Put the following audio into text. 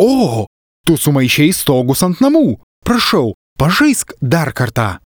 O, tu sumaišiai stogus ant namų. Prašau, pažaisk dar kartą.